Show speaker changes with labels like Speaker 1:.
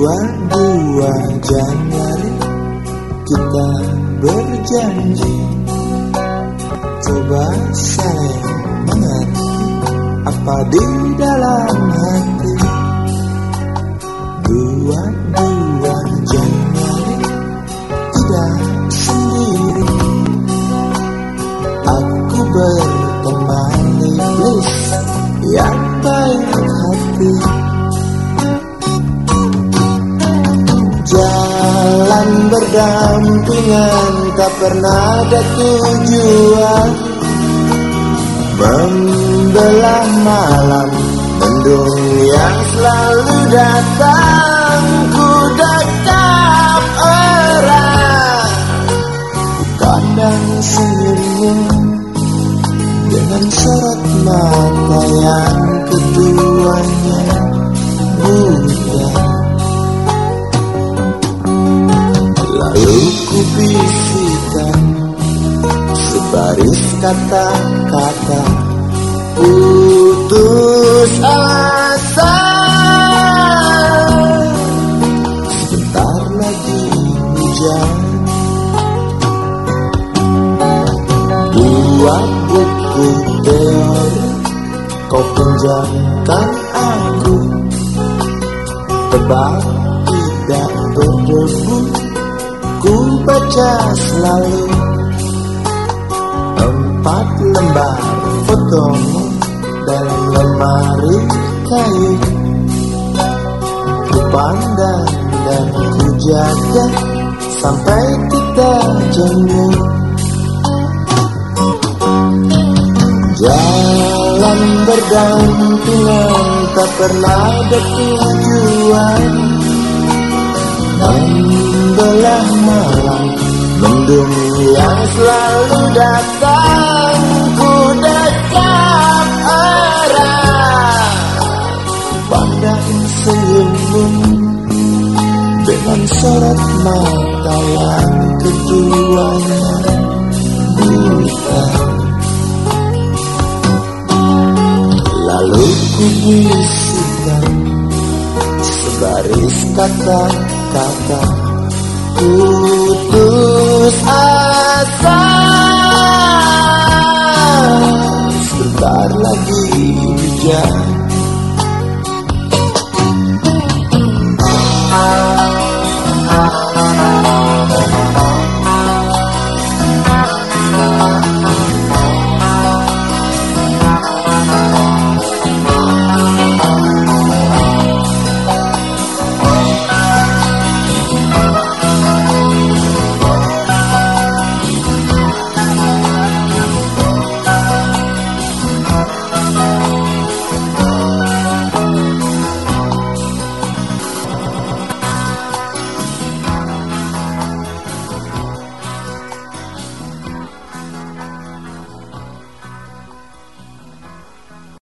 Speaker 1: Dua-dua Januari kita berjanji. Coba saya mengerti apa di dalam hati. Dua-dua Januari tidak sendiri. Aku berteman iblis yang berdampingan tak pernah ada tujuan. Membelah malam mendung yang selalu datang Ku dekap erat. Kandang senyummu Dengan sorot mata yang keduanya Lalu ku bisikan sebaris kata-kata putus asa. Sebentar lagi hujan. Buat buku teori Kau pinjamkan aku. Tebak tidak berdebu Ku baca selalu Empat lembar fotomu dalam lemari kayu. Ku pandang dan ku jaga sampai kita jemu Jalan berdampingan tak pernah ada tujuan mendung yang selalu datang Ku dekat erat Pandang senyummu Dengan sorot mata yang keduanya buta Lalu ku bisikan Sebaris kata-kata putus asa Sebentar